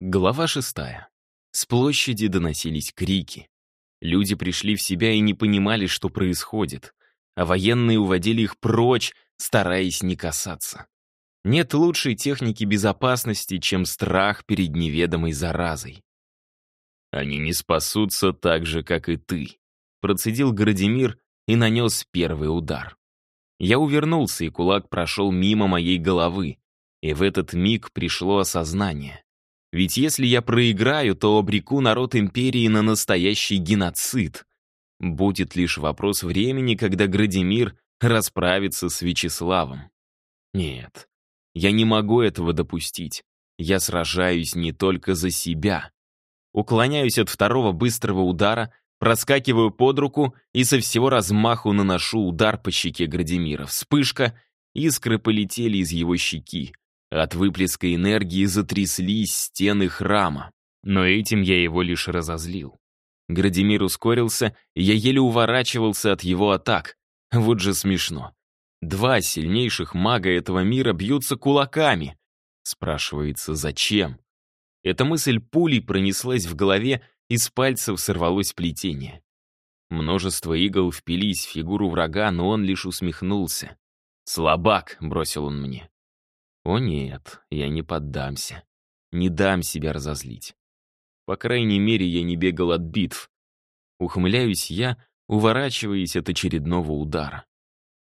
Глава шестая. С площади доносились крики. Люди пришли в себя и не понимали, что происходит, а военные уводили их прочь, стараясь не касаться. Нет лучшей техники безопасности, чем страх перед неведомой заразой. «Они не спасутся так же, как и ты», — процедил Градимир и нанес первый удар. Я увернулся, и кулак прошел мимо моей головы, и в этот миг пришло осознание. Ведь если я проиграю, то обреку народ империи на настоящий геноцид. Будет лишь вопрос времени, когда Градимир расправится с Вячеславом. Нет, я не могу этого допустить. Я сражаюсь не только за себя. Уклоняюсь от второго быстрого удара, проскакиваю под руку и со всего размаху наношу удар по щеке Градимира. Вспышка, искры полетели из его щеки. От выплеска энергии затряслись стены храма. Но этим я его лишь разозлил. Градимир ускорился, и я еле уворачивался от его атак. Вот же смешно. Два сильнейших мага этого мира бьются кулаками. Спрашивается, зачем? Эта мысль пулей пронеслась в голове, и с пальцев сорвалось плетение. Множество игл впились в фигуру врага, но он лишь усмехнулся. «Слабак», — бросил он мне. «О нет, я не поддамся. Не дам себя разозлить. По крайней мере, я не бегал от битв. Ухмыляюсь я, уворачиваясь от очередного удара.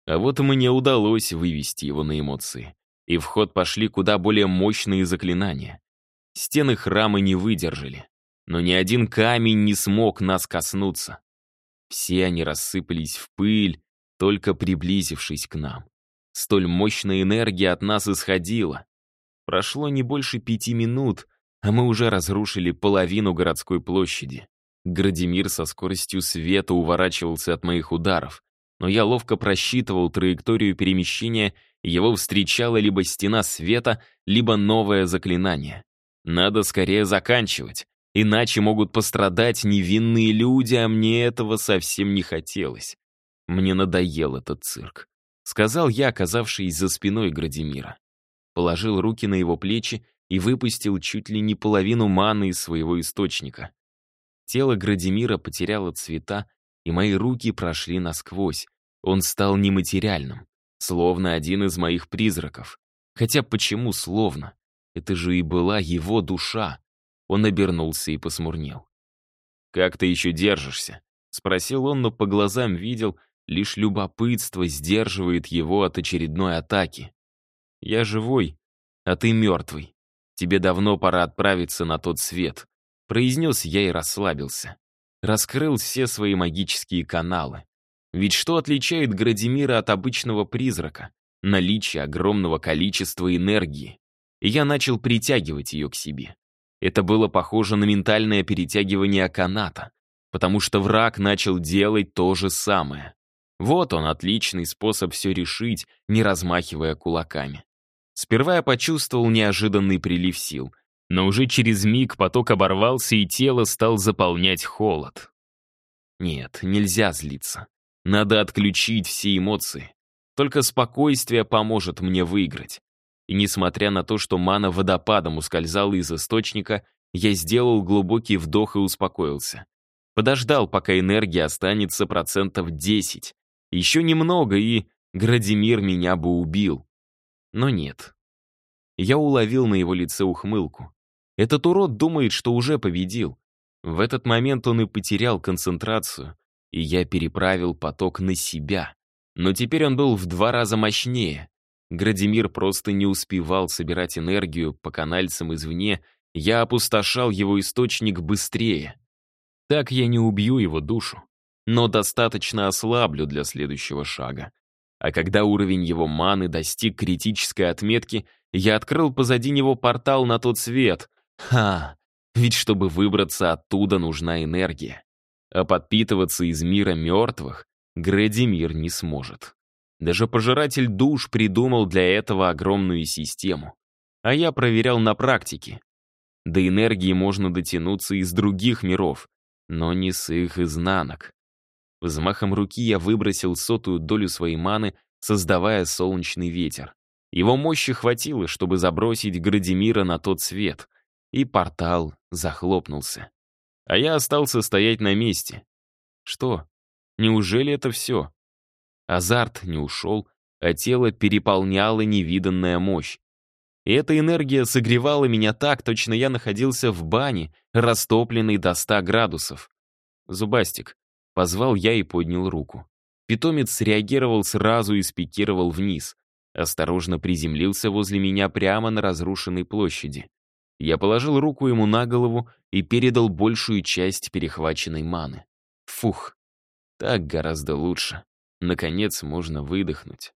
А вот мне удалось вывести его на эмоции. И в ход пошли куда более мощные заклинания. Стены храма не выдержали. Но ни один камень не смог нас коснуться. Все они рассыпались в пыль, только приблизившись к нам. Столь мощная энергия от нас исходила. Прошло не больше пяти минут, а мы уже разрушили половину городской площади. Градимир со скоростью света уворачивался от моих ударов, но я ловко просчитывал траекторию перемещения, его встречала либо стена света, либо новое заклинание. Надо скорее заканчивать, иначе могут пострадать невинные люди, а мне этого совсем не хотелось. Мне надоел этот цирк. Сказал я, оказавшись за спиной Градимира. Положил руки на его плечи и выпустил чуть ли не половину маны из своего источника. Тело Градимира потеряло цвета, и мои руки прошли насквозь. Он стал нематериальным, словно один из моих призраков. Хотя почему словно? Это же и была его душа. Он обернулся и посмурнел. «Как ты еще держишься?» — спросил он, но по глазам видел, Лишь любопытство сдерживает его от очередной атаки. «Я живой, а ты мертвый. Тебе давно пора отправиться на тот свет», — произнес я и расслабился. Раскрыл все свои магические каналы. Ведь что отличает Градимира от обычного призрака? Наличие огромного количества энергии. И я начал притягивать ее к себе. Это было похоже на ментальное перетягивание каната, потому что враг начал делать то же самое. Вот он, отличный способ все решить, не размахивая кулаками. Сперва я почувствовал неожиданный прилив сил, но уже через миг поток оборвался, и тело стал заполнять холод. Нет, нельзя злиться. Надо отключить все эмоции. Только спокойствие поможет мне выиграть. И несмотря на то, что мана водопадом ускользала из источника, я сделал глубокий вдох и успокоился. Подождал, пока энергия останется процентов 10, еще немного, и Градимир меня бы убил. Но нет. Я уловил на его лице ухмылку. Этот урод думает, что уже победил. В этот момент он и потерял концентрацию, и я переправил поток на себя. Но теперь он был в два раза мощнее. Градимир просто не успевал собирать энергию по канальцам извне, я опустошал его источник быстрее. Так я не убью его душу но достаточно ослаблю для следующего шага. А когда уровень его маны достиг критической отметки, я открыл позади него портал на тот свет. Ха! Ведь чтобы выбраться оттуда, нужна энергия. А подпитываться из мира мертвых Грэди мир не сможет. Даже пожиратель душ придумал для этого огромную систему. А я проверял на практике. До энергии можно дотянуться из других миров, но не с их изнанок. Взмахом руки я выбросил сотую долю своей маны, создавая солнечный ветер. Его мощи хватило, чтобы забросить Градимира на тот свет. и портал захлопнулся. А я остался стоять на месте. Что? Неужели это все? Азарт не ушел, а тело переполняла невиданная мощь. И эта энергия согревала меня так, точно я находился в бане, растопленной до 100 градусов. «Зубастик», — позвал я и поднял руку. Питомец среагировал сразу и спикировал вниз. Осторожно приземлился возле меня прямо на разрушенной площади. Я положил руку ему на голову и передал большую часть перехваченной маны. Фух, так гораздо лучше. Наконец можно выдохнуть.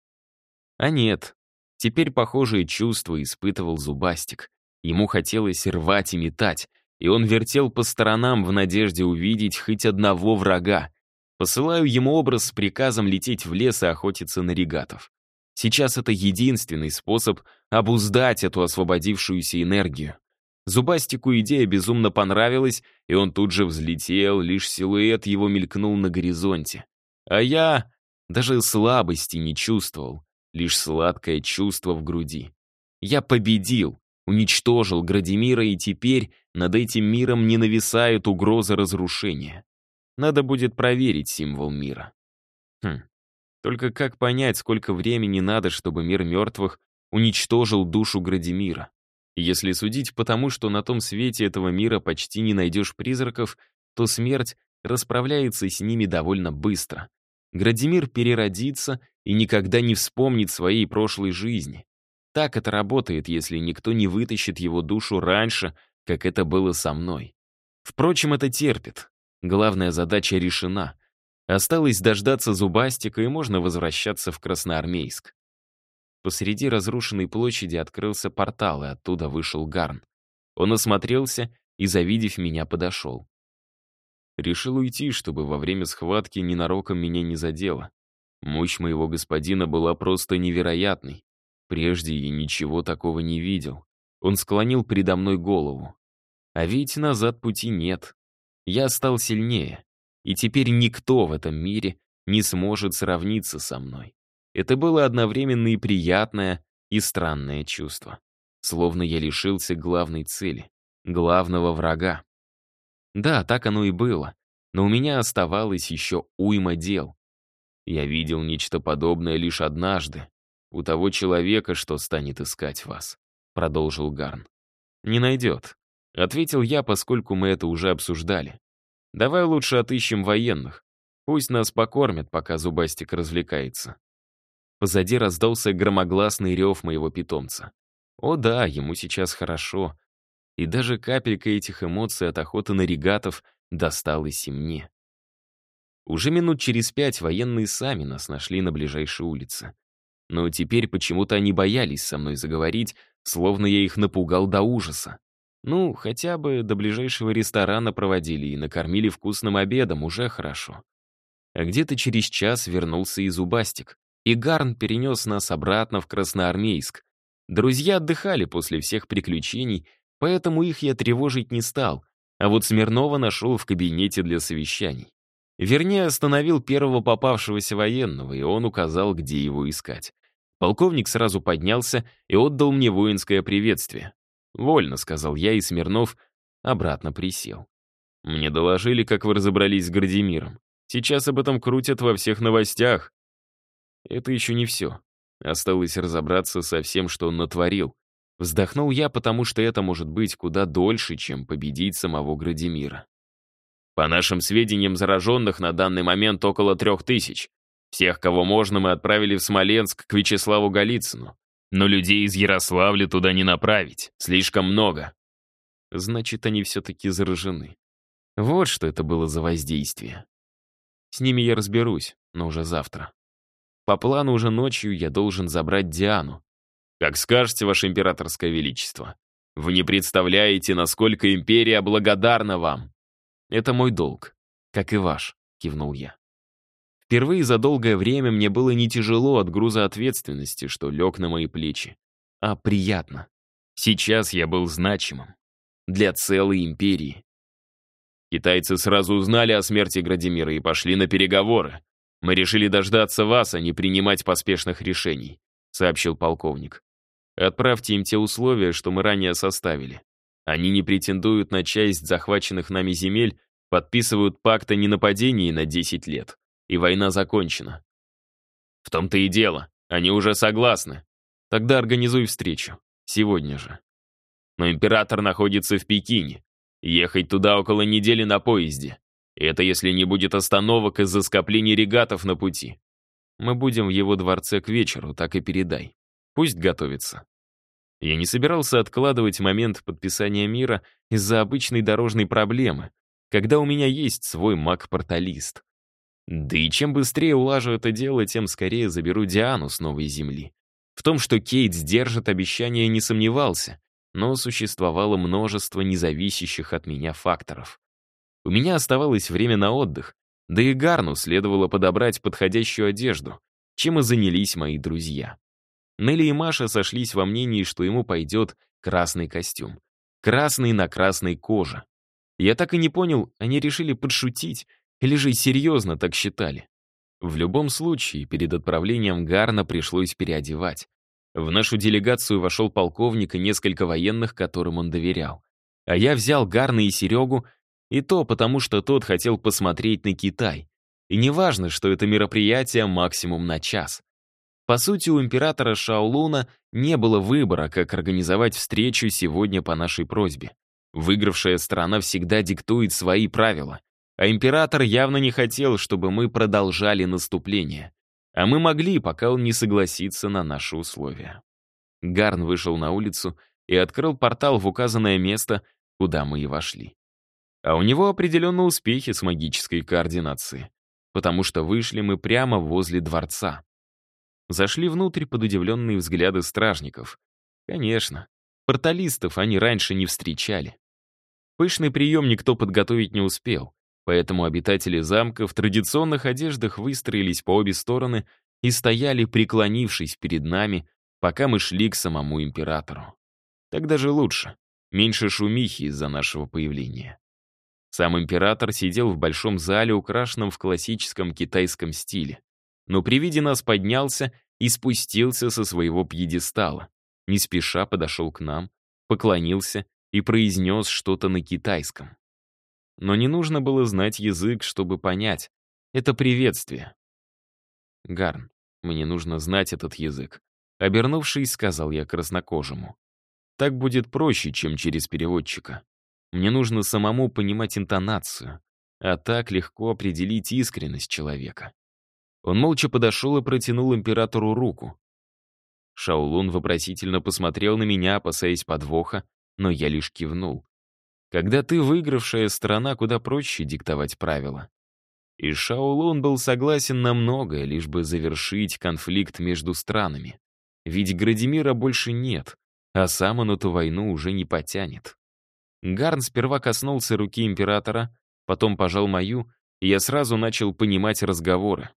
А нет, теперь похожие чувства испытывал Зубастик. Ему хотелось рвать и метать, и он вертел по сторонам в надежде увидеть хоть одного врага. Посылаю ему образ с приказом лететь в лес и охотиться на регатов. Сейчас это единственный способ обуздать эту освободившуюся энергию. Зубастику идея безумно понравилась, и он тут же взлетел, лишь силуэт его мелькнул на горизонте. А я даже слабости не чувствовал лишь сладкое чувство в груди. Я победил, уничтожил Градимира, и теперь над этим миром не нависает угроза разрушения. Надо будет проверить символ мира. Хм. Только как понять, сколько времени надо, чтобы мир мертвых уничтожил душу Градимира? Если судить по тому, что на том свете этого мира почти не найдешь призраков, то смерть расправляется с ними довольно быстро. Градимир переродится и никогда не вспомнит своей прошлой жизни. Так это работает, если никто не вытащит его душу раньше, как это было со мной. Впрочем, это терпит. Главная задача решена. Осталось дождаться Зубастика, и можно возвращаться в Красноармейск. Посреди разрушенной площади открылся портал, и оттуда вышел Гарн. Он осмотрелся и, завидев меня, подошел. Решил уйти, чтобы во время схватки ненароком меня не задело. Мощь моего господина была просто невероятной. Прежде я ничего такого не видел. Он склонил передо мной голову. А ведь назад пути нет. Я стал сильнее. И теперь никто в этом мире не сможет сравниться со мной. Это было одновременно и приятное, и странное чувство. Словно я лишился главной цели, главного врага. Да, так оно и было. Но у меня оставалось еще уйма дел. Я видел нечто подобное лишь однажды. У того человека, что станет искать вас, продолжил Гарн. Не найдет. Ответил я, поскольку мы это уже обсуждали. Давай лучше отыщем военных. Пусть нас покормят, пока Зубастик развлекается. Позади раздался громогласный рев моего питомца. О да, ему сейчас хорошо. И даже капелька этих эмоций от охоты на регатов досталась и мне. Уже минут через пять военные сами нас нашли на ближайшей улице. Но теперь почему-то они боялись со мной заговорить, словно я их напугал до ужаса. Ну, хотя бы до ближайшего ресторана проводили и накормили вкусным обедом, уже хорошо. А где-то через час вернулся и Зубастик, и Гарн перенес нас обратно в Красноармейск. Друзья отдыхали после всех приключений, поэтому их я тревожить не стал, а вот Смирнова нашел в кабинете для совещаний. Вернее, остановил первого попавшегося военного, и он указал, где его искать. Полковник сразу поднялся и отдал мне воинское приветствие. «Вольно», — сказал я, и Смирнов обратно присел. «Мне доложили, как вы разобрались с Градимиром. Сейчас об этом крутят во всех новостях». Это еще не все. Осталось разобраться со всем, что он натворил. Вздохнул я, потому что это может быть куда дольше, чем победить самого Градимира. По нашим сведениям, зараженных на данный момент около трех тысяч. Всех, кого можно, мы отправили в Смоленск к Вячеславу Голицыну. Но людей из Ярославля туда не направить. Слишком много. Значит, они все-таки заражены. Вот что это было за воздействие. С ними я разберусь, но уже завтра. По плану уже ночью я должен забрать Диану. Как скажете, Ваше Императорское Величество. Вы не представляете, насколько империя благодарна вам. Это мой долг, как и ваш, кивнул я. Впервые за долгое время мне было не тяжело от груза ответственности, что лег на мои плечи, а приятно. Сейчас я был значимым. Для целой империи. Китайцы сразу узнали о смерти Градимира и пошли на переговоры. Мы решили дождаться вас, а не принимать поспешных решений», — сообщил полковник. «Отправьте им те условия, что мы ранее составили. Они не претендуют на часть захваченных нами земель, подписывают пакт о ненападении на 10 лет, и война закончена. В том-то и дело, они уже согласны. Тогда организуй встречу. Сегодня же. Но император находится в Пекине. Ехать туда около недели на поезде. Это если не будет остановок из-за скоплений регатов на пути. Мы будем в его дворце к вечеру, так и передай. Пусть готовится. Я не собирался откладывать момент подписания мира из-за обычной дорожной проблемы, когда у меня есть свой маг-порталист. Да и чем быстрее улажу это дело, тем скорее заберу Диану с новой земли. В том, что Кейт сдержит обещание, не сомневался, но существовало множество независящих от меня факторов. У меня оставалось время на отдых, да и Гарну следовало подобрать подходящую одежду, чем и занялись мои друзья. Нелли и Маша сошлись во мнении, что ему пойдет красный костюм. Красный на красной коже. Я так и не понял, они решили подшутить или же серьезно так считали. В любом случае, перед отправлением Гарна пришлось переодевать. В нашу делегацию вошел полковник и несколько военных, которым он доверял. А я взял Гарна и Серегу, и то потому, что тот хотел посмотреть на Китай. И неважно, что это мероприятие максимум на час. По сути, у императора Шаолуна не было выбора, как организовать встречу сегодня по нашей просьбе. Выигравшая страна всегда диктует свои правила. А император явно не хотел, чтобы мы продолжали наступление. А мы могли, пока он не согласится на наши условия. Гарн вышел на улицу и открыл портал в указанное место, куда мы и вошли. А у него определенно успехи с магической координацией, потому что вышли мы прямо возле дворца. Зашли внутрь под удивленные взгляды стражников. Конечно, порталистов они раньше не встречали. Пышный прием никто подготовить не успел. Поэтому обитатели замка в традиционных одеждах выстроились по обе стороны и стояли, преклонившись перед нами, пока мы шли к самому императору. Так даже лучше. Меньше шумихи из-за нашего появления. Сам император сидел в большом зале, украшенном в классическом китайском стиле. Но при виде нас поднялся и спустился со своего пьедестала. Не спеша подошел к нам, поклонился и произнес что-то на китайском. Но не нужно было знать язык, чтобы понять. Это приветствие. Гарн, мне нужно знать этот язык. Обернувшись, сказал я краснокожему. Так будет проще, чем через переводчика. Мне нужно самому понимать интонацию, а так легко определить искренность человека. Он молча подошел и протянул императору руку. Шаолун вопросительно посмотрел на меня, опасаясь подвоха, но я лишь кивнул. Когда ты выигравшая страна, куда проще диктовать правила. И Шаолун был согласен на многое, лишь бы завершить конфликт между странами. Ведь Градимира больше нет, а сам он эту войну уже не потянет. Гарн сперва коснулся руки императора, потом пожал мою, и я сразу начал понимать разговоры.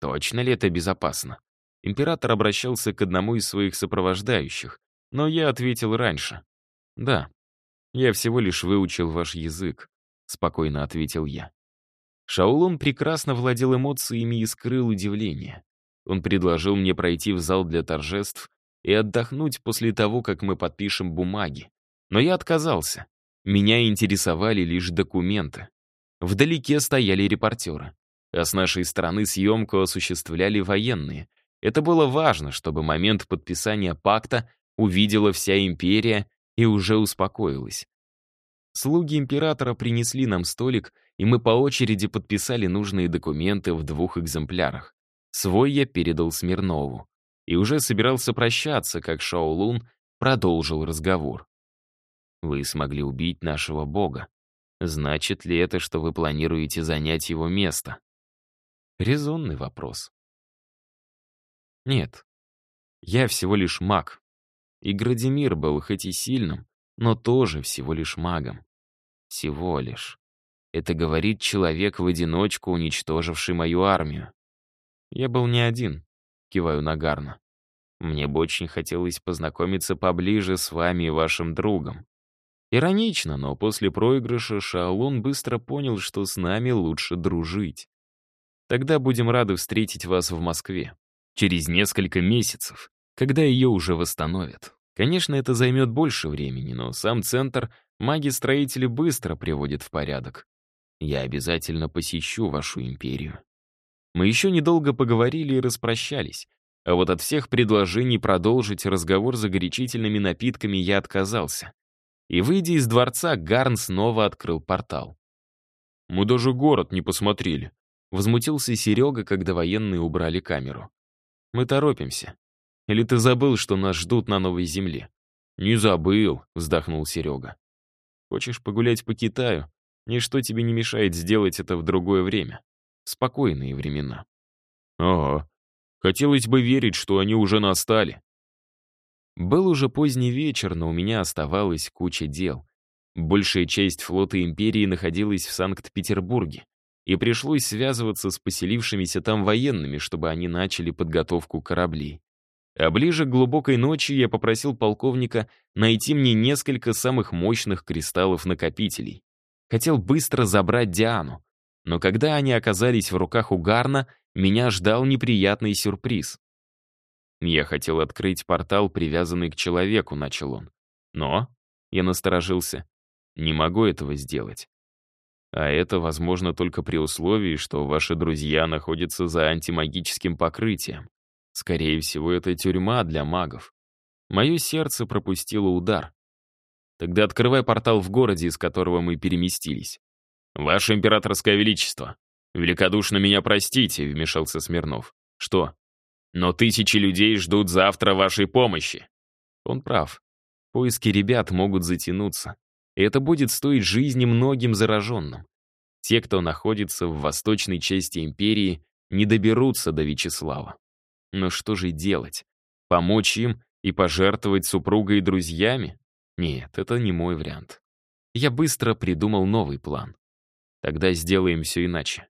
Точно ли это безопасно? Император обращался к одному из своих сопровождающих, но я ответил раньше. Да, «Я всего лишь выучил ваш язык», — спокойно ответил я. Шаулун прекрасно владел эмоциями и скрыл удивление. Он предложил мне пройти в зал для торжеств и отдохнуть после того, как мы подпишем бумаги. Но я отказался. Меня интересовали лишь документы. Вдалеке стояли репортеры. А с нашей стороны съемку осуществляли военные. Это было важно, чтобы момент подписания пакта увидела вся империя и уже успокоилась. Слуги императора принесли нам столик, и мы по очереди подписали нужные документы в двух экземплярах. Свой я передал Смирнову. И уже собирался прощаться, как Шаолун продолжил разговор. «Вы смогли убить нашего бога. Значит ли это, что вы планируете занять его место?» Резонный вопрос. Нет, я всего лишь маг, и Градимир был хоть и сильным, но тоже всего лишь магом. Всего лишь. Это говорит человек в одиночку, уничтоживший мою армию. Я был не один, киваю на Гарна. Мне бы очень хотелось познакомиться поближе с вами и вашим другом. Иронично, но после проигрыша Шаолун быстро понял, что с нами лучше дружить. Тогда будем рады встретить вас в Москве. Через несколько месяцев когда ее уже восстановят. Конечно, это займет больше времени, но сам центр маги-строители быстро приводят в порядок. Я обязательно посещу вашу империю. Мы еще недолго поговорили и распрощались. А вот от всех предложений продолжить разговор за горячительными напитками я отказался. И, выйдя из дворца, Гарн снова открыл портал. «Мы даже город не посмотрели», — возмутился Серега, когда военные убрали камеру. «Мы торопимся. Или ты забыл, что нас ждут на новой земле?» «Не забыл», — вздохнул Серега. «Хочешь погулять по Китаю? Ничто тебе не мешает сделать это в другое время. Спокойные времена». «Ага. Хотелось бы верить, что они уже настали». Был уже поздний вечер, но у меня оставалась куча дел. Большая часть флота Империи находилась в Санкт-Петербурге, и пришлось связываться с поселившимися там военными, чтобы они начали подготовку кораблей. А ближе к глубокой ночи я попросил полковника найти мне несколько самых мощных кристаллов-накопителей. Хотел быстро забрать Диану, но когда они оказались в руках у Гарна, меня ждал неприятный сюрприз. Я хотел открыть портал, привязанный к человеку, начал он. Но, я насторожился, не могу этого сделать. А это возможно только при условии, что ваши друзья находятся за антимагическим покрытием. Скорее всего, это тюрьма для магов. Мое сердце пропустило удар. Тогда открывай портал в городе, из которого мы переместились. «Ваше императорское величество, великодушно меня простите», — вмешался Смирнов. «Что? Но тысячи людей ждут завтра вашей помощи». Он прав. Поиски ребят могут затянуться. И это будет стоить жизни многим зараженным. Те, кто находится в восточной части империи, не доберутся до Вячеслава. Но что же делать? Помочь им и пожертвовать супругой и друзьями? Нет, это не мой вариант. Я быстро придумал новый план. Тогда сделаем все иначе.